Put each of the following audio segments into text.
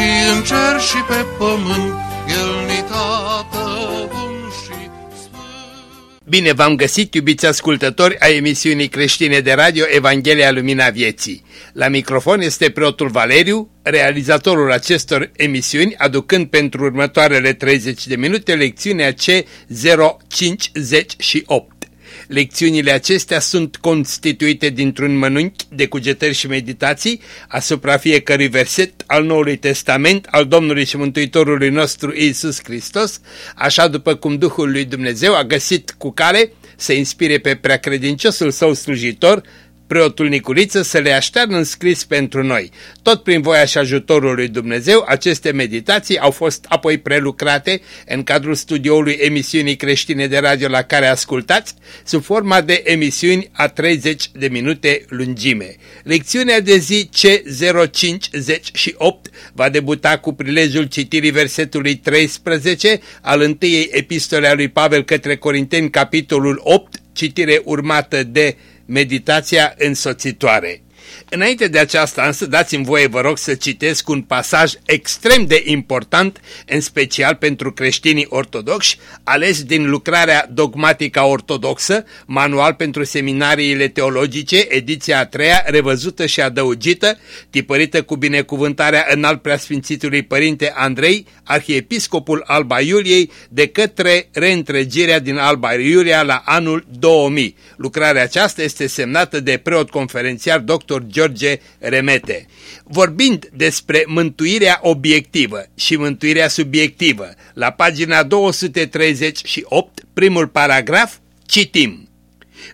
și în cer și pe pământ, El ni tată bun și sfânt. Bine v-am găsit, iubiți ascultători a emisiunii creștine de radio Evanghelia Lumina Vieții. La microfon este preotul Valeriu, realizatorul acestor emisiuni, aducând pentru următoarele 30 de minute lecțiunea C058. Lecțiunile acestea sunt constituite dintr-un mănânchi de cugetări și meditații asupra fiecărui verset al Noului Testament al Domnului și Mântuitorului nostru Iisus Hristos, așa după cum Duhul lui Dumnezeu a găsit cu care să inspire pe preacredinciosul său slujitor preotul Nicuriță să le aștearnă înscris pentru noi. Tot prin voia și ajutorul lui Dumnezeu, aceste meditații au fost apoi prelucrate în cadrul studioului emisiunii creștine de radio la care ascultați, sub forma de emisiuni a 30 de minute lungime. Lecțiunea de zi C058 va debuta cu prilejul citirii versetului 13 al întâiei epistole a lui Pavel către Corinteni, capitolul 8, citire urmată de meditația însoțitoare. Înainte de aceasta însă dați-mi voie vă rog să citesc un pasaj extrem de important, în special pentru creștinii ortodoxi, ales din lucrarea dogmatică ortodoxă, manual pentru seminariile teologice, ediția a treia, revăzută și adăugită, tipărită cu binecuvântarea înalt preasfințitului Părinte Andrei, arhiepiscopul Alba Iuliei, de către reîntregirea din Alba Iulia la anul 2000. Lucrarea aceasta este semnată de preot conferențiar dr. George Remete. Vorbind despre mântuirea obiectivă și mântuirea subiectivă, la pagina 238, primul paragraf, citim.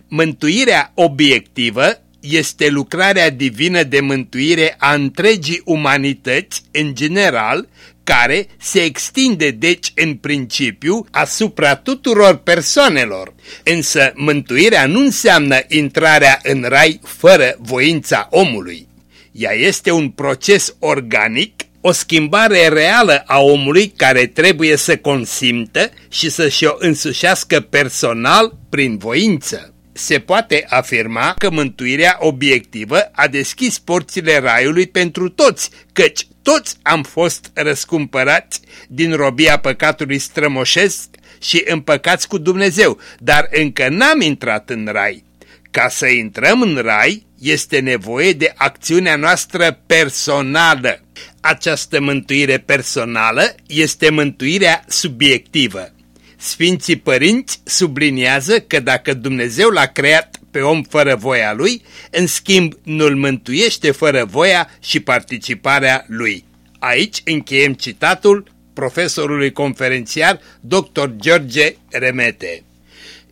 Mântuirea obiectivă este lucrarea divină de mântuire a întregii umanități în general, care se extinde deci în principiu asupra tuturor persoanelor. Însă mântuirea nu înseamnă intrarea în rai fără voința omului. Ea este un proces organic, o schimbare reală a omului care trebuie să consimtă și să-și o însușească personal prin voință se poate afirma că mântuirea obiectivă a deschis porțile raiului pentru toți, căci toți am fost răscumpărați din robia păcatului strămoșesc și împăcați cu Dumnezeu, dar încă n-am intrat în rai. Ca să intrăm în rai, este nevoie de acțiunea noastră personală. Această mântuire personală este mântuirea subiectivă. Sfinții părinți subliniază că dacă Dumnezeu l-a creat pe om fără voia lui, în schimb nu-l mântuiește fără voia și participarea lui. Aici încheiem citatul profesorului conferențiar dr. George Remete.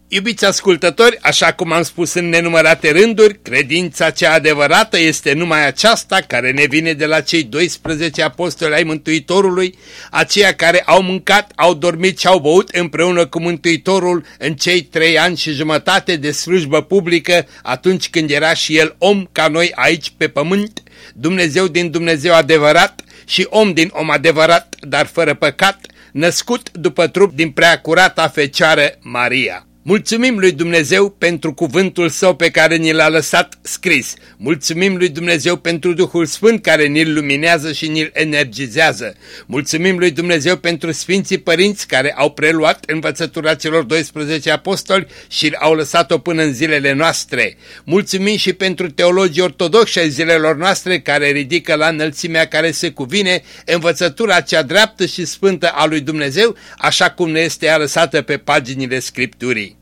Iubiți ascultători, așa cum am spus în nenumărate rânduri, credința cea adevărată este numai aceasta care ne vine de la cei 12 apostoli ai Mântuitorului, aceia care au mâncat, au dormit și au băut împreună cu Mântuitorul în cei trei ani și jumătate de slujbă publică atunci când era și el om ca noi aici pe pământ, Dumnezeu din Dumnezeu adevărat și om din om adevărat, dar fără păcat, născut după trup din prea curata Fecioară Maria. Mulțumim lui Dumnezeu pentru cuvântul său pe care ni l-a lăsat scris. Mulțumim lui Dumnezeu pentru Duhul Sfânt care ni-l luminează și ni-l energizează. Mulțumim lui Dumnezeu pentru Sfinții Părinți care au preluat învățătura celor 12 apostoli și au lăsat-o până în zilele noastre. Mulțumim și pentru teologii ortodoxi ai zilelor noastre care ridică la înălțimea care se cuvine învățătura cea dreaptă și sfântă a lui Dumnezeu, așa cum ne este ea lăsată pe paginile Scripturii.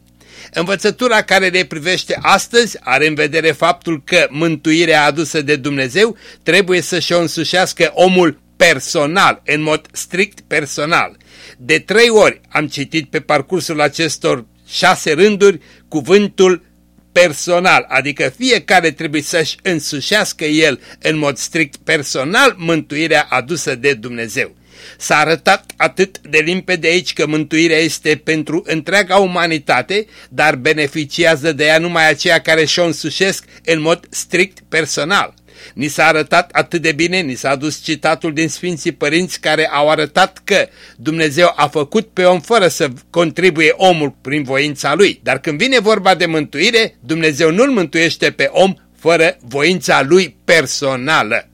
Învățătura care le privește astăzi are în vedere faptul că mântuirea adusă de Dumnezeu trebuie să și-o însușească omul personal, în mod strict personal. De trei ori am citit pe parcursul acestor șase rânduri cuvântul personal, adică fiecare trebuie să-și însușească el în mod strict personal mântuirea adusă de Dumnezeu. S-a arătat atât de limpede aici că mântuirea este pentru întreaga umanitate, dar beneficiază de ea numai aceia care și-o însușesc în mod strict personal. Ni s-a arătat atât de bine, ni s-a adus citatul din Sfinții Părinți care au arătat că Dumnezeu a făcut pe om fără să contribuie omul prin voința lui. Dar când vine vorba de mântuire, Dumnezeu nu-l mântuiește pe om fără voința lui personală.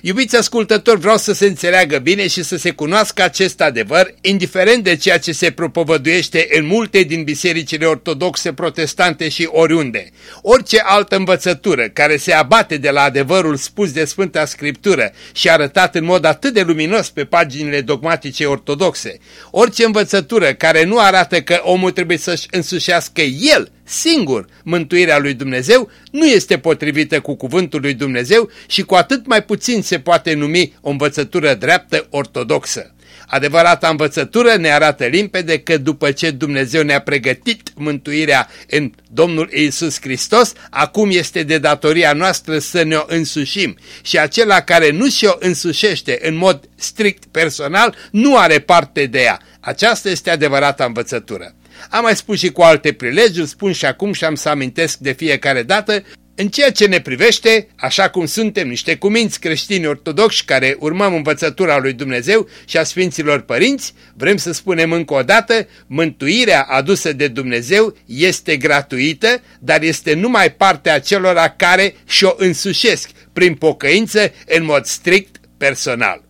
Iubiți ascultători, vreau să se înțeleagă bine și să se cunoască acest adevăr, indiferent de ceea ce se propovăduiește în multe din bisericile ortodoxe, protestante și oriunde. Orice altă învățătură care se abate de la adevărul spus de Sfânta Scriptură și arătat în mod atât de luminos pe paginile dogmatice ortodoxe, orice învățătură care nu arată că omul trebuie să-și însușească el singur mântuirea lui Dumnezeu nu este potrivită cu cuvântul lui Dumnezeu și cu atât mai puțin se poate numi o învățătură dreaptă ortodoxă. Adevărata învățătură ne arată limpede că după ce Dumnezeu ne-a pregătit mântuirea în Domnul Iisus Hristos, acum este de datoria noastră să ne-o însușim și acela care nu și-o însușește în mod strict personal nu are parte de ea. Aceasta este adevărata învățătură. Am mai spus și cu alte prilejuri, spun și acum și am să amintesc de fiecare dată, în ceea ce ne privește, așa cum suntem niște cuminți creștini ortodoxi care urmăm învățătura lui Dumnezeu și a Sfinților Părinți, vrem să spunem încă o dată, mântuirea adusă de Dumnezeu este gratuită, dar este numai partea celor care și-o însușesc prin pocăință în mod strict personal.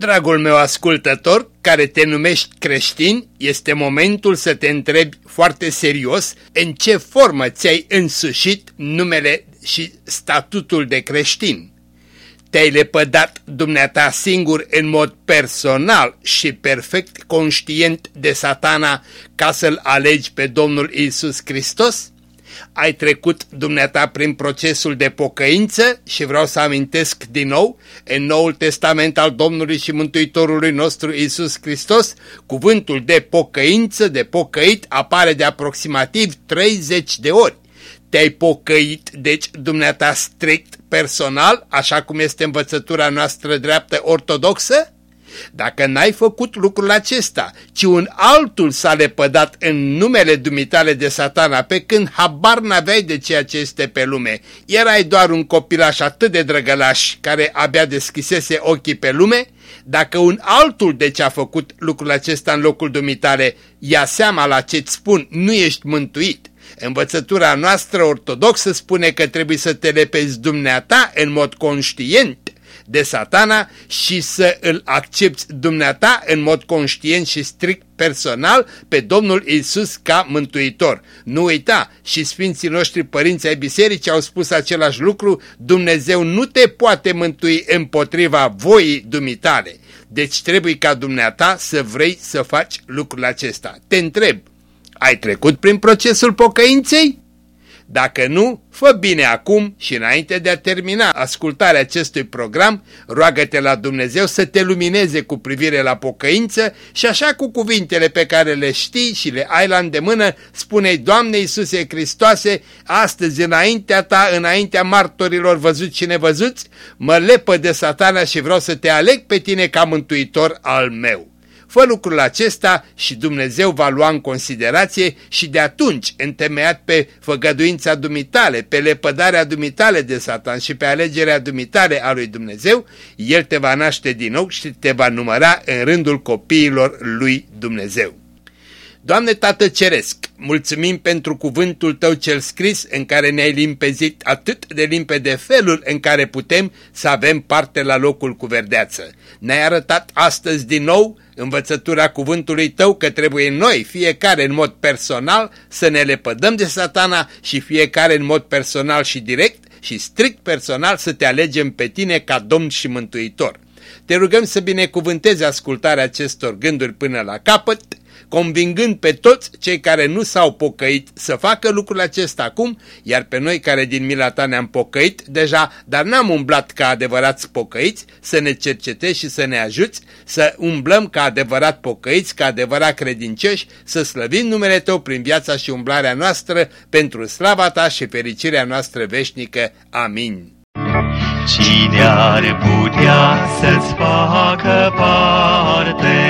Dragul meu ascultător, care te numești creștin, este momentul să te întrebi foarte serios în ce formă ți-ai însușit numele și statutul de creștin. Te-ai lepădat dumneata singur în mod personal și perfect conștient de satana ca să-L alegi pe Domnul Isus Hristos? Ai trecut dumneata prin procesul de pocăință și vreau să amintesc din nou, în Noul Testament al Domnului și Mântuitorului nostru Isus Hristos, cuvântul de pocăință, de pocăit, apare de aproximativ 30 de ori. Te-ai pocăit, deci, dumneata strict personal, așa cum este învățătura noastră dreaptă ortodoxă? Dacă n-ai făcut lucrul acesta, ci un altul s-a lepădat în numele dumitale de satana, pe când habar n-aveai de ceea ce este pe lume, erai doar un copilaș atât de drăgălaș care abia deschisese ochii pe lume, dacă un altul de ce a făcut lucrul acesta în locul dumitale ia seama la ce-ți spun, nu ești mântuit. Învățătura noastră ortodoxă spune că trebuie să te lepezi dumneata în mod conștient de satana și să îl accepti dumneata în mod conștient și strict personal pe Domnul Isus ca mântuitor. Nu uita, și Sfinții noștri părinți ai bisericii au spus același lucru, Dumnezeu nu te poate mântui împotriva voii dumitale. Deci trebuie ca dumneata să vrei să faci lucrul acesta. Te întreb, ai trecut prin procesul pocăinței? Dacă nu, fă bine acum și înainte de a termina ascultarea acestui program, roagă-te la Dumnezeu să te lumineze cu privire la pocăință și așa cu cuvintele pe care le știi și le ai la îndemână, spune Doamne Iisuse Hristoase, astăzi înaintea ta, înaintea martorilor văzuți și nevăzuți, mă lepă de satana și vreau să te aleg pe tine ca mântuitor al meu. Fă lucrul acesta și Dumnezeu va lua în considerație și de atunci, întemeiat pe făgăduința dumitale, pe lepădarea dumitale de Satan și pe alegerea dumitale a lui Dumnezeu, El te va naște din nou și te va număra în rândul copiilor lui Dumnezeu. Doamne Tată Ceresc, mulțumim pentru cuvântul Tău cel scris în care ne-ai limpezit atât de limpede felul în care putem să avem parte la locul cu verdeață. Ne-ai arătat astăzi din nou învățătura cuvântului Tău că trebuie noi, fiecare în mod personal, să ne lepădăm de satana și fiecare în mod personal și direct și strict personal să te alegem pe Tine ca Domn și Mântuitor. Te rugăm să binecuvântezi ascultarea acestor gânduri până la capăt, convingând pe toți cei care nu s-au pocăit să facă lucrul acesta acum, iar pe noi care din mila ta ne-am pocăit deja, dar n-am umblat ca adevărați pocăiți, să ne cercetezi și să ne ajuți, să umblăm ca adevărat pocăiți, ca adevărat credincioși, să slăvim numele Tău prin viața și umblarea noastră, pentru slava Ta și fericirea noastră veșnică. Amin. Cine ar putea să-ți facă parte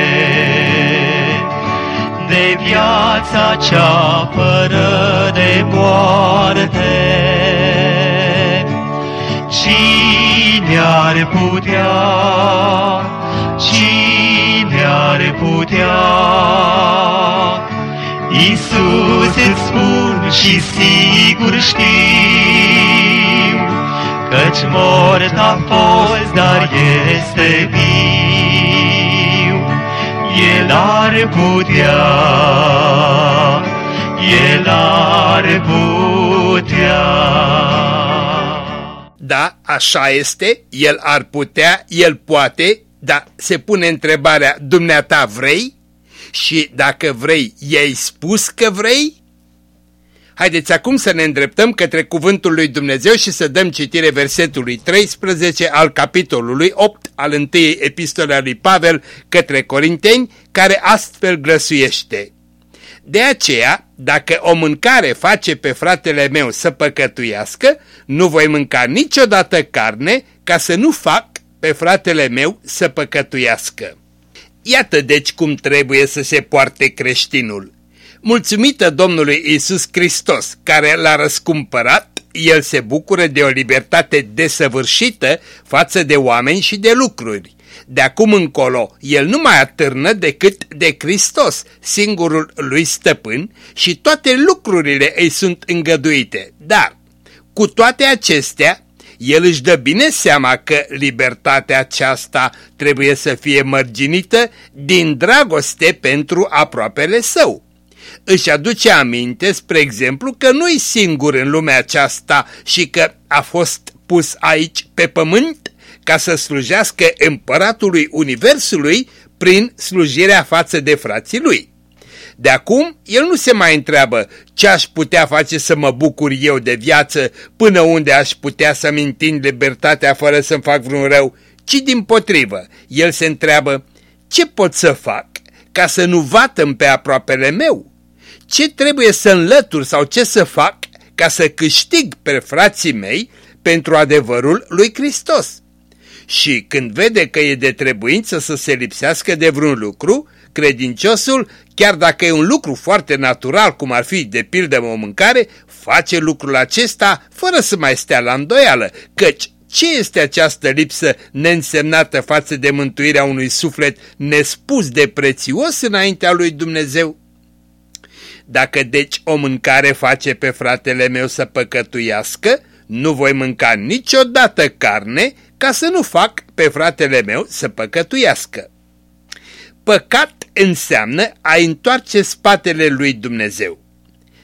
de viața cea fără de moarte? Cine ar putea, cine ar putea? Iisus îți spun și sigur știu, Căci mort a fost, dar este viu. El ar putea, El ar putea. Da, așa este, El ar putea, El poate, dar se pune întrebarea, dumneata vrei? Și dacă vrei, i-ai spus că vrei? Haideți acum să ne îndreptăm către cuvântul lui Dumnezeu și să dăm citire versetului 13 al capitolului 8 al întâiei epistole a lui Pavel către Corinteni, care astfel grăsuiește. De aceea, dacă o mâncare face pe fratele meu să păcătuiască, nu voi mânca niciodată carne ca să nu fac pe fratele meu să păcătuiască. Iată deci cum trebuie să se poarte creștinul. Mulțumită Domnului Isus Hristos, care l-a răscumpărat, el se bucură de o libertate desăvârșită față de oameni și de lucruri. De acum încolo, el nu mai atârnă decât de Hristos, singurul lui stăpân, și toate lucrurile îi sunt îngăduite. Dar, cu toate acestea, el își dă bine seama că libertatea aceasta trebuie să fie mărginită din dragoste pentru aproapele său își aduce aminte, spre exemplu, că nu-i singur în lumea aceasta și că a fost pus aici pe pământ ca să slujească împăratului Universului prin slujirea față de frații lui. De acum, el nu se mai întreabă ce aș putea face să mă bucur eu de viață, până unde aș putea să-mi întind libertatea fără să-mi fac vreun rău, ci din potrivă, el se întreabă ce pot să fac ca să nu vatăm pe aproapele meu? Ce trebuie să înlătur sau ce să fac ca să câștig pe frații mei pentru adevărul lui Hristos. Și când vede că e de trebuință să se lipsească de vreun lucru, credinciosul, chiar dacă e un lucru foarte natural, cum ar fi de pildă o mâncare, face lucrul acesta fără să mai stea la îndoială, căci ce este această lipsă neînsemnată față de mântuirea unui suflet nespus de prețios înaintea lui Dumnezeu? Dacă deci o mâncare face pe fratele meu să păcătuiască, nu voi mânca niciodată carne ca să nu fac pe fratele meu să păcătuiască. Păcat înseamnă a întoarce spatele lui Dumnezeu.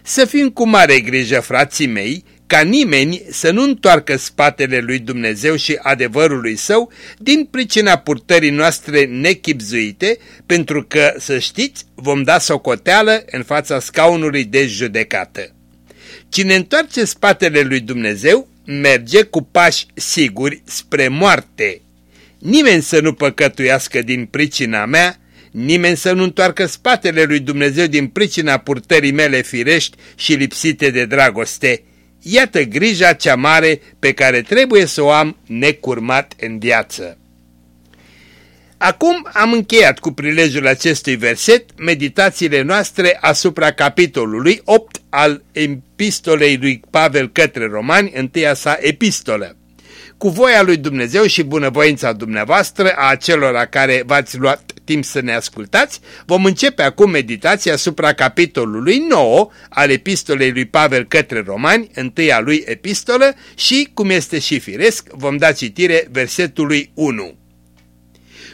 Să fim cu mare grijă, frații mei, ca nimeni să nu întoarcă spatele lui Dumnezeu și adevărului său din pricina purtării noastre nechipzuite, pentru că, să știți, vom da socoteală în fața scaunului de judecată. Cine întoarce spatele lui Dumnezeu merge cu pași siguri spre moarte. Nimeni să nu păcătuiască din pricina mea, nimeni să nu întoarcă spatele lui Dumnezeu din pricina purtării mele firești și lipsite de dragoste, Iată grija cea mare pe care trebuie să o am necurmat în viață. Acum am încheiat cu prilejul acestui verset meditațiile noastre asupra capitolului 8 al epistolei lui Pavel către romani, întâia sa epistolă. Cu voia lui Dumnezeu și bunăvoința dumneavoastră a acelora care v-ați luat timp să ne ascultați, vom începe acum meditația asupra capitolului 9 al epistolei lui Pavel către romani, întâia lui epistolă și, cum este și firesc, vom da citire versetului 1.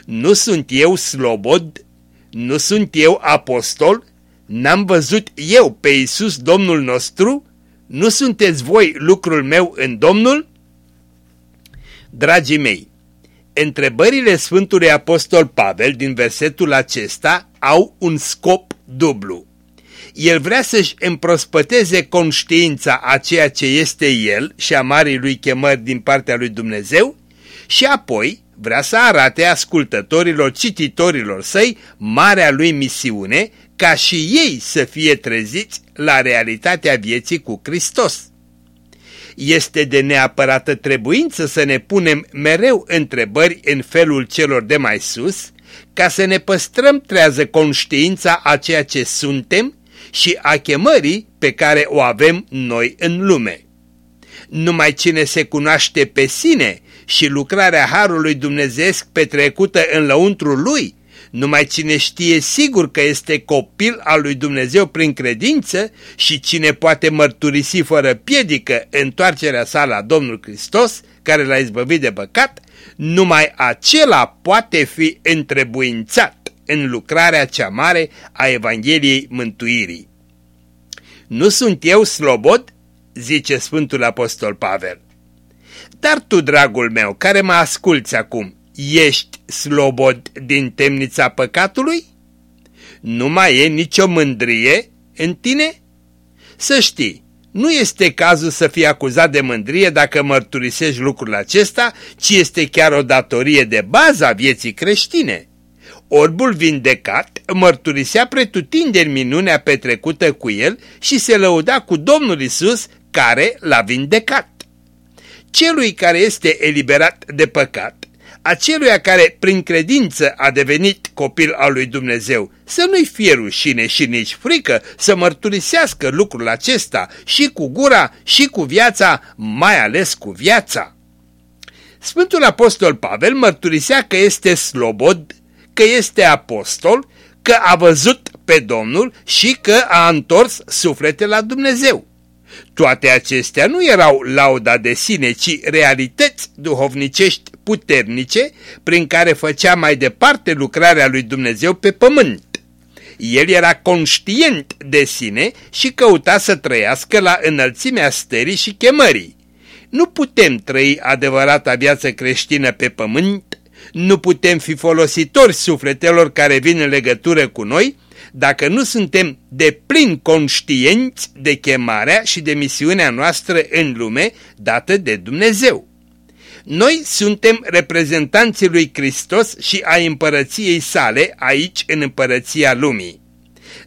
Nu sunt eu slobod, nu sunt eu apostol, n-am văzut eu pe Iisus Domnul nostru, nu sunteți voi lucrul meu în Domnul? Dragii mei, Întrebările Sfântului Apostol Pavel din versetul acesta au un scop dublu. El vrea să-și împrospăteze conștiința a ceea ce este el și a marii lui chemări din partea lui Dumnezeu și apoi vrea să arate ascultătorilor, cititorilor săi, marea lui misiune, ca și ei să fie treziți la realitatea vieții cu Hristos. Este de neapărată trebuință să ne punem mereu întrebări în felul celor de mai sus, ca să ne păstrăm trează conștiința a ceea ce suntem și a chemării pe care o avem noi în lume. Numai cine se cunoaște pe sine și lucrarea Harului Dumnezeesc petrecută în lăuntrul lui, numai cine știe sigur că este copil al lui Dumnezeu prin credință și cine poate mărturisi fără piedică întoarcerea sa la Domnul Hristos, care l-a izbăvit de păcat, numai acela poate fi întrebuințat în lucrarea cea mare a Evangheliei Mântuirii. Nu sunt eu slobod? zice Sfântul Apostol Pavel. Dar tu, dragul meu, care mă asculți acum, ești slobod din temnița păcatului? Nu mai e nicio mândrie în tine? Să știi, nu este cazul să fii acuzat de mândrie dacă mărturisești lucrul acesta, ci este chiar o datorie de bază a vieții creștine. Orbul vindecat mărturisea pretutindeni minunea petrecută cu el și se lăuda cu Domnul Isus care l-a vindecat. Celui care este eliberat de păcat, aceluia care prin credință a devenit copil al lui Dumnezeu, să nu-i fie rușine și nici frică să mărturisească lucrul acesta și cu gura și cu viața, mai ales cu viața. Sfântul Apostol Pavel mărturisea că este slobod că este apostol, că a văzut pe Domnul și că a întors suflete la Dumnezeu. Toate acestea nu erau lauda de sine, ci realități duhovnicești puternice prin care făcea mai departe lucrarea lui Dumnezeu pe pământ. El era conștient de sine și căuta să trăiască la înălțimea stării și chemării. Nu putem trăi adevărata viață creștină pe pământ nu putem fi folositori sufletelor care vin în legătură cu noi dacă nu suntem de plin conștienți de chemarea și de misiunea noastră în lume dată de Dumnezeu. Noi suntem reprezentanții lui Hristos și a împărăției sale aici în împărăția lumii.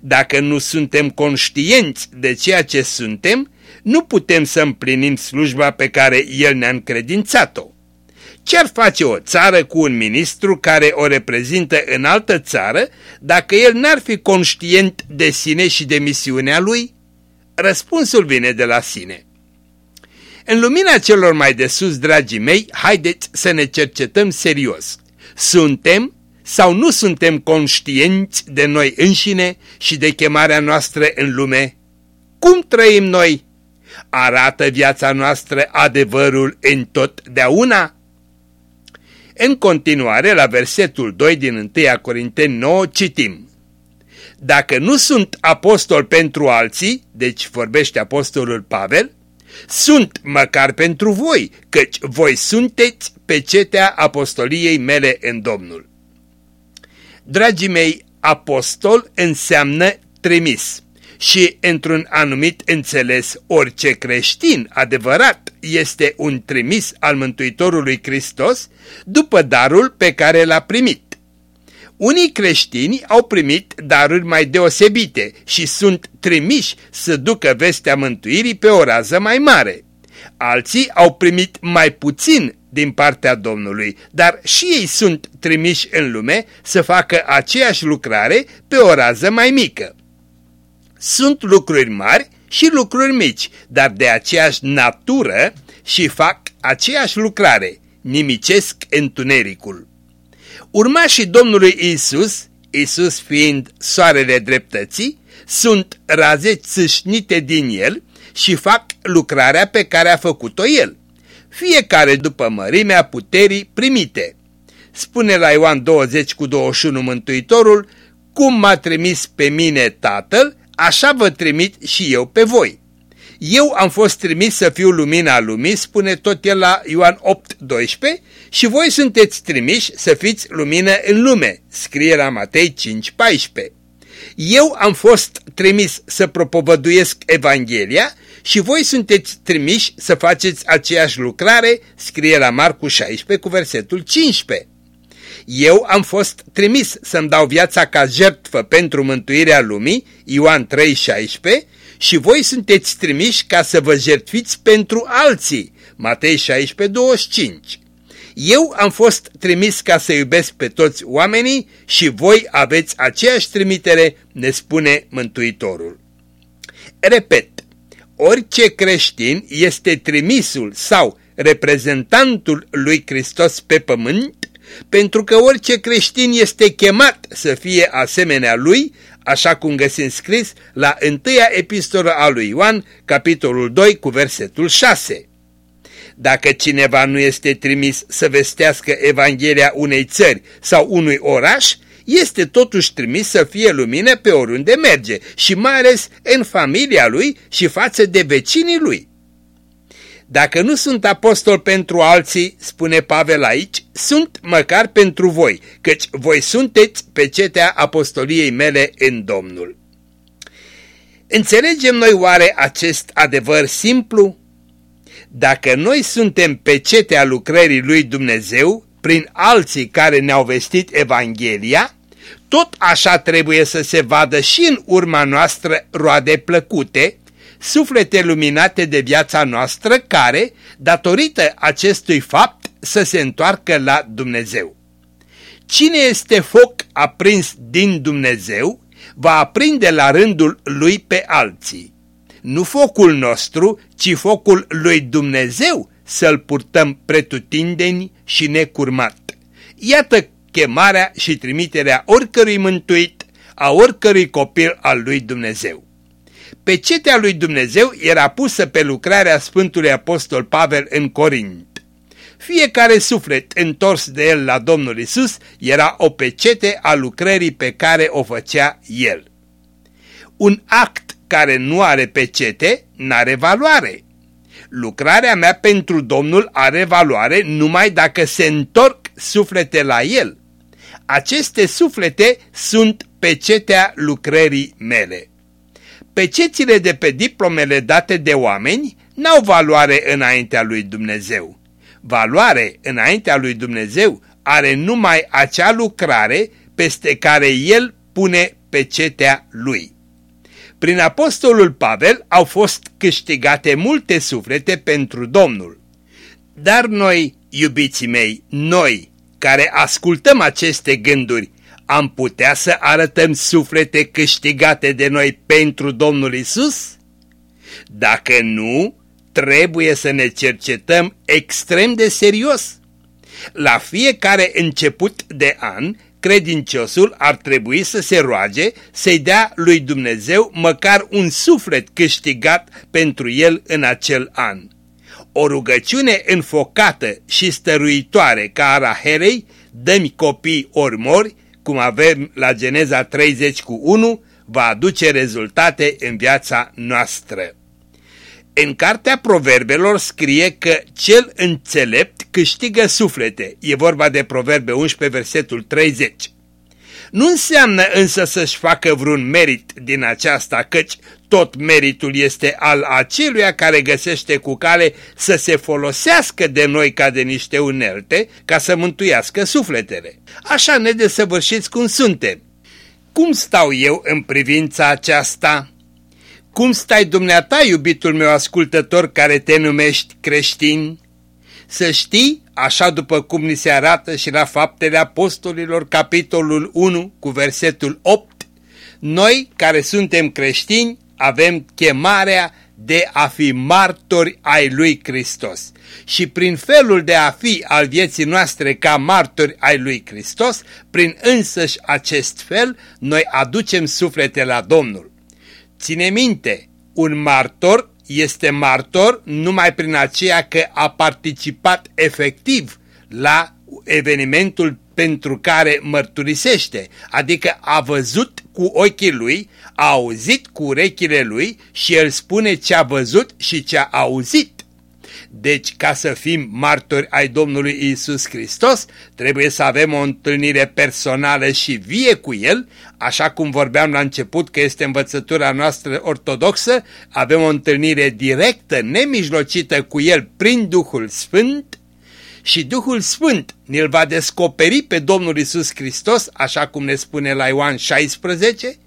Dacă nu suntem conștienți de ceea ce suntem, nu putem să împlinim slujba pe care El ne-a încredințat-o. Ce-ar face o țară cu un ministru care o reprezintă în altă țară dacă el n-ar fi conștient de sine și de misiunea lui? Răspunsul vine de la sine. În lumina celor mai de sus, dragii mei, haideți să ne cercetăm serios. Suntem sau nu suntem conștienți de noi înșine și de chemarea noastră în lume? Cum trăim noi? Arată viața noastră adevărul în totdeauna? În continuare, la versetul 2 din 1 Corinteni 9 citim Dacă nu sunt apostol pentru alții, deci vorbește apostolul Pavel, sunt măcar pentru voi, căci voi sunteți pe cetea apostoliei mele în Domnul. Dragii mei, apostol înseamnă trimis și, într-un anumit înțeles, orice creștin adevărat este un trimis al Mântuitorului Hristos după darul pe care l-a primit. Unii creștini au primit daruri mai deosebite și sunt trimiși să ducă vestea mântuirii pe o rază mai mare. Alții au primit mai puțin din partea Domnului, dar și ei sunt trimiși în lume să facă aceeași lucrare pe o rază mai mică. Sunt lucruri mari și lucruri mici, dar de aceeași natură și fac aceeași lucrare, nimicesc întunericul. Urmașii Domnului Isus, Isus fiind soarele dreptății, sunt raze țâșnite din el și fac lucrarea pe care a făcut-o el, fiecare după mărimea puterii primite. Spune la Ioan 20 cu 21 Mântuitorul, cum m-a trimis pe mine Tatăl, așa vă trimit și eu pe voi. Eu am fost trimis să fiu lumina lumii, spune tot el la Ioan 8, 12, și voi sunteți trimiși să fiți lumină în lume, scrie la Matei 5, 14. Eu am fost trimis să propovăduiesc Evanghelia și voi sunteți trimiși să faceți aceeași lucrare, scrie la Marcu 16 cu versetul 15. Eu am fost trimis să-mi dau viața ca jertfă pentru mântuirea lumii, Ioan 3,16, și voi sunteți trimiși ca să vă jertfiți pentru alții, Matei 16,25. Eu am fost trimis ca să iubesc pe toți oamenii și voi aveți aceeași trimitere, ne spune Mântuitorul. Repet, orice creștin este trimisul sau reprezentantul lui Hristos pe pământ, pentru că orice creștin este chemat să fie asemenea lui, așa cum găsim scris la întâia epistolă a lui Ioan, capitolul 2, cu versetul 6. Dacă cineva nu este trimis să vestească Evanghelia unei țări sau unui oraș, este totuși trimis să fie lumină pe oriunde merge și mai ales în familia lui și față de vecinii lui. Dacă nu sunt apostol pentru alții, spune Pavel aici, sunt măcar pentru voi, căci voi sunteți pecetea apostoliei mele în Domnul. Înțelegem noi oare acest adevăr simplu? Dacă noi suntem pecetea lucrării lui Dumnezeu, prin alții care ne-au vestit Evanghelia, tot așa trebuie să se vadă și în urma noastră roade plăcute, suflete luminate de viața noastră care, datorită acestui fapt, să se întoarcă la Dumnezeu. Cine este foc aprins din Dumnezeu, va aprinde la rândul lui pe alții. Nu focul nostru, ci focul lui Dumnezeu să-l purtăm pretutindeni și necurmat. Iată chemarea și trimiterea oricărui mântuit, a oricărui copil al lui Dumnezeu. Pecetea lui Dumnezeu era pusă pe lucrarea Sfântului Apostol Pavel în Corint. Fiecare suflet întors de el la Domnul Isus era o pecete a lucrării pe care o făcea el. Un act care nu are pecete n-are valoare. Lucrarea mea pentru Domnul are valoare numai dacă se întorc suflete la el. Aceste suflete sunt pecetea lucrării mele. Pecețile de pe diplomele date de oameni n-au valoare înaintea lui Dumnezeu. Valoare înaintea lui Dumnezeu are numai acea lucrare peste care el pune pecetea lui. Prin apostolul Pavel au fost câștigate multe suflete pentru Domnul. Dar noi, iubiții mei, noi, care ascultăm aceste gânduri, am putea să arătăm suflete câștigate de noi pentru Domnul Isus? Dacă nu, trebuie să ne cercetăm extrem de serios. La fiecare început de an, credinciosul ar trebui să se roage să-i dea lui Dumnezeu măcar un suflet câștigat pentru el în acel an. O rugăciune înfocată și stăruitoare ca a Raherei, dă-mi copii ori mori, cum avem la Geneza 30 cu 1, va aduce rezultate în viața noastră. În cartea proverbelor scrie că cel înțelept câștigă suflete. E vorba de proverbe 11, versetul 30. Nu înseamnă însă să-și facă vreun merit din aceasta, căci tot meritul este al aceluia care găsește cu cale să se folosească de noi ca de niște unelte ca să mântuiască sufletele. Așa nedesăvârșiți cum suntem. Cum stau eu în privința aceasta? Cum stai dumneata, iubitul meu ascultător care te numești creștin? Să știi, așa după cum ni se arată și la faptele apostolilor, capitolul 1 cu versetul 8, noi care suntem creștini avem chemarea de a fi martori ai lui Hristos. Și prin felul de a fi al vieții noastre ca martori ai lui Hristos, prin însăși acest fel, noi aducem suflete la Domnul. Ține minte, un martor este martor numai prin aceea că a participat efectiv la evenimentul pentru care mărturisește, adică a văzut cu ochii lui, a auzit cu urechile lui și el spune ce a văzut și ce a auzit. Deci, ca să fim martori ai Domnului Isus Hristos, trebuie să avem o întâlnire personală și vie cu El, așa cum vorbeam la început că este învățătura noastră ortodoxă, avem o întâlnire directă, nemijlocită cu El prin Duhul Sfânt, și Duhul Sfânt ne-l va descoperi pe Domnul Isus Hristos, așa cum ne spune la Ioan 16,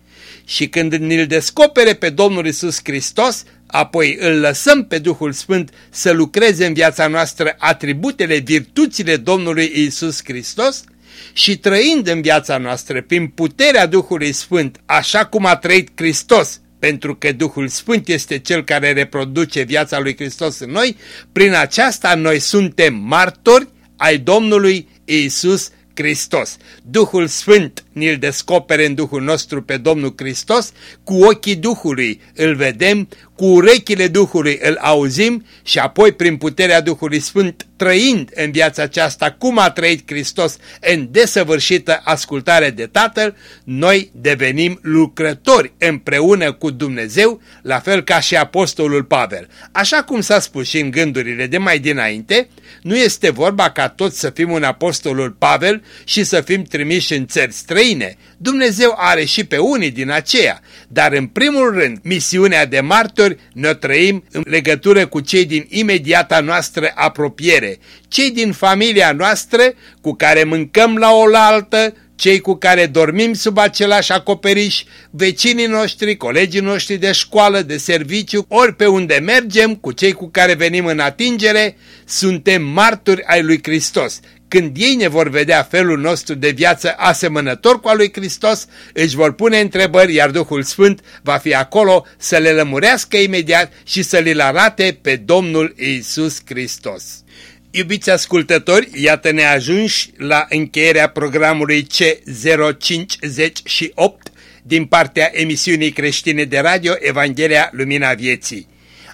și când ne-l descopere pe Domnul Isus Hristos, apoi îl lăsăm pe Duhul Sfânt să lucreze în viața noastră atributele, virtuțile Domnului Isus Hristos și trăind în viața noastră prin puterea Duhului Sfânt, așa cum a trăit Hristos, pentru că Duhul Sfânt este Cel care reproduce viața lui Hristos în noi, prin aceasta noi suntem martori ai Domnului Isus Hristos. Duhul Sfânt ne-l descopere în Duhul nostru pe Domnul Hristos, cu ochii Duhului îl vedem, cu urechile Duhului îl auzim și apoi prin puterea Duhului Sfânt trăind în viața aceasta cum a trăit Hristos în desăvârșită ascultare de Tatăl, noi devenim lucrători împreună cu Dumnezeu, la fel ca și Apostolul Pavel. Așa cum s-a spus și în gândurile de mai dinainte, nu este vorba ca toți să fim un Apostolul Pavel și să fim trimiși în țări străine. Dumnezeu are și pe unii din aceia, dar în primul rând misiunea de martori ne trăim în legătură cu cei din imediata noastră apropiere, cei din familia noastră cu care mâncăm la oaltă, cei cu care dormim sub același acoperiș, vecinii noștri, colegii noștri de școală, de serviciu, ori pe unde mergem, cu cei cu care venim în atingere, suntem marturi ai lui Hristos. Când ei ne vor vedea felul nostru de viață asemănător cu al lui Hristos, își vor pune întrebări, iar Duhul Sfânt va fi acolo să le lămurească imediat și să le arate pe Domnul Isus Hristos. Iubiți ascultători, iată ne ajungi la încheierea programului C0508 din partea emisiunii creștine de radio Evanghelia Lumina Vieții.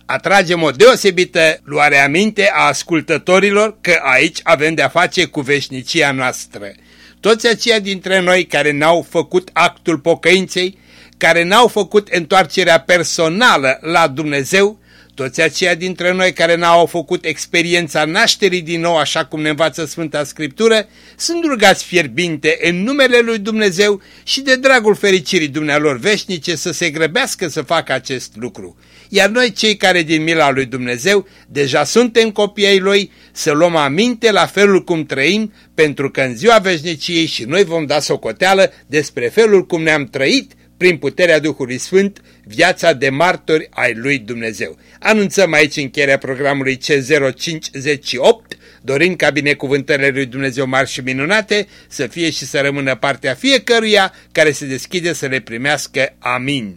Atragem o deosebită luare aminte a ascultătorilor că aici avem de-a face cu veșnicia noastră. Toți aceia dintre noi care n-au făcut actul pocăinței, care n-au făcut întoarcerea personală la Dumnezeu, toți aceia dintre noi care n-au făcut experiența nașterii din nou, așa cum ne învață Sfânta Scriptură, sunt rugați fierbinte în numele lui Dumnezeu și de dragul fericirii dumnealor veșnice să se grăbească să facă acest lucru. Iar noi cei care din mila lui Dumnezeu deja suntem copii ai Lui, să luăm aminte la felul cum trăim, pentru că în ziua veșniciei și noi vom da socoteală despre felul cum ne-am trăit prin puterea Duhului Sfânt, viața de martori ai lui Dumnezeu. Anunțăm aici încheierea programului C058, dorind ca binecuvântările lui Dumnezeu mari și minunate să fie și să rămână partea fiecăruia care se deschide să le primească. Amin.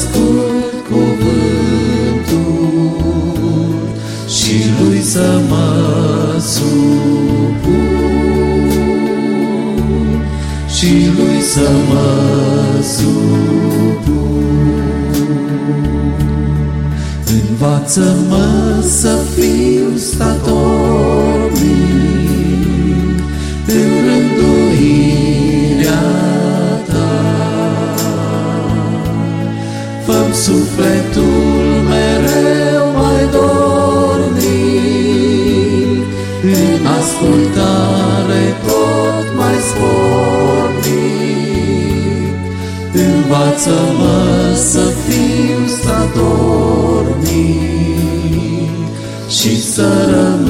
să mă supun și lui să mă supun. Învață-mă să fiu statornic Învață-mă să fiu statornic și să rămân